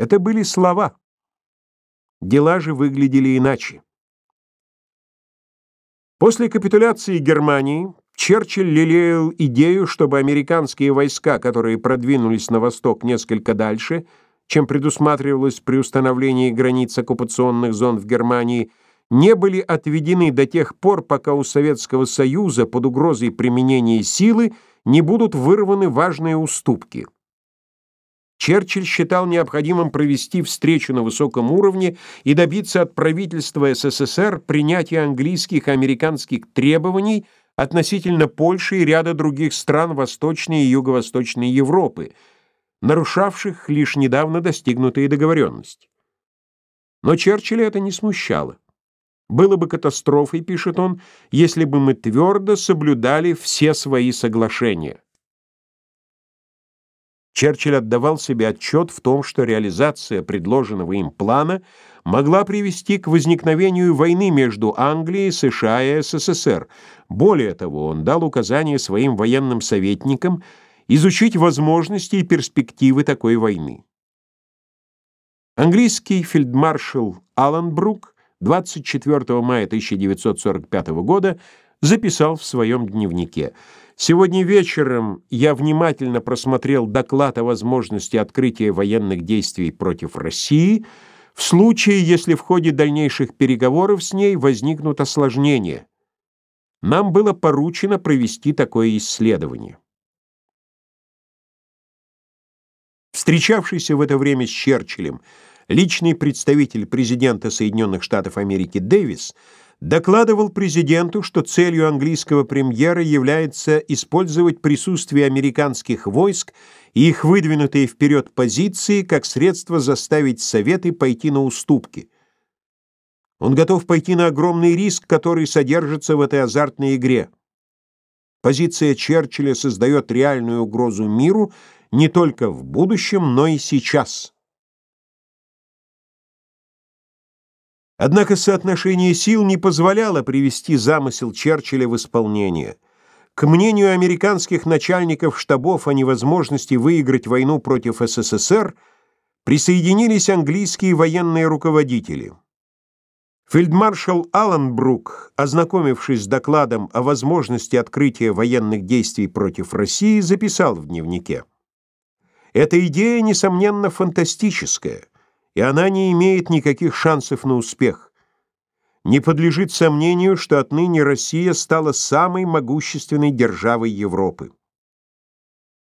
Это были слова. Дела же выглядели иначе. После капитуляции Германии Черчилль лелеял идею, чтобы американские войска, которые продвинулись на восток несколько дальше, чем предусматривалось при установлении границ оккупационных зон в Германии, не были отведены до тех пор, пока у Советского Союза под угрозой применения силы не будут вырваны важные уступки. Черчилль считал необходимым провести встречу на высоком уровне и добиться от правительства СССР принятия английских и американских требований относительно Польши и ряда других стран Восточной и Юго-Восточной Европы, нарушавших лишь недавно достигнутые договоренности. Но Черчилля это не смущало. Было бы катастрофой, пишет он, если бы мы твердо соблюдали все свои соглашения. Черчилль отдавал себе отчет в том, что реализация предложенного им плана могла привести к возникновению войны между Англией, США и СССР. Более того, он дал указание своим военным советникам изучить возможности и перспективы такой войны. Английский фельдмаршал Аллен Брук 24 мая 1945 года записал в своем дневнике Сегодня вечером я внимательно просмотрел доклад о возможности открытия военных действий против России в случае, если в ходе дальнейших переговоров с ней возникнут осложнения. Нам было поручено провести такое исследование. Встречавшийся в это время с Черчиллем личный представитель президента Соединенных Штатов Америки Дэвис докладывал президенту, что целью английского премьера является использовать присутствие американских войск и их выдвинутые вперед позиции как средство заставить Советы пойти на уступки. Он готов пойти на огромный риск, который содержится в этой азартной игре. Позиция Черчилля создает реальную угрозу миру не только в будущем, но и сейчас. Однако соотношение сил не позволяло привести замысел Черчилля в исполнение. К мнению американских начальников штабов о невозможности выиграть войну против СССР присоединились английские военные руководители. Фельдмаршал Аллен Брук, ознакомившись с докладом о возможности открытия военных действий против России, записал в дневнике. «Эта идея, несомненно, фантастическая и она не имеет никаких шансов на успех. Не подлежит сомнению, что отныне Россия стала самой могущественной державой Европы.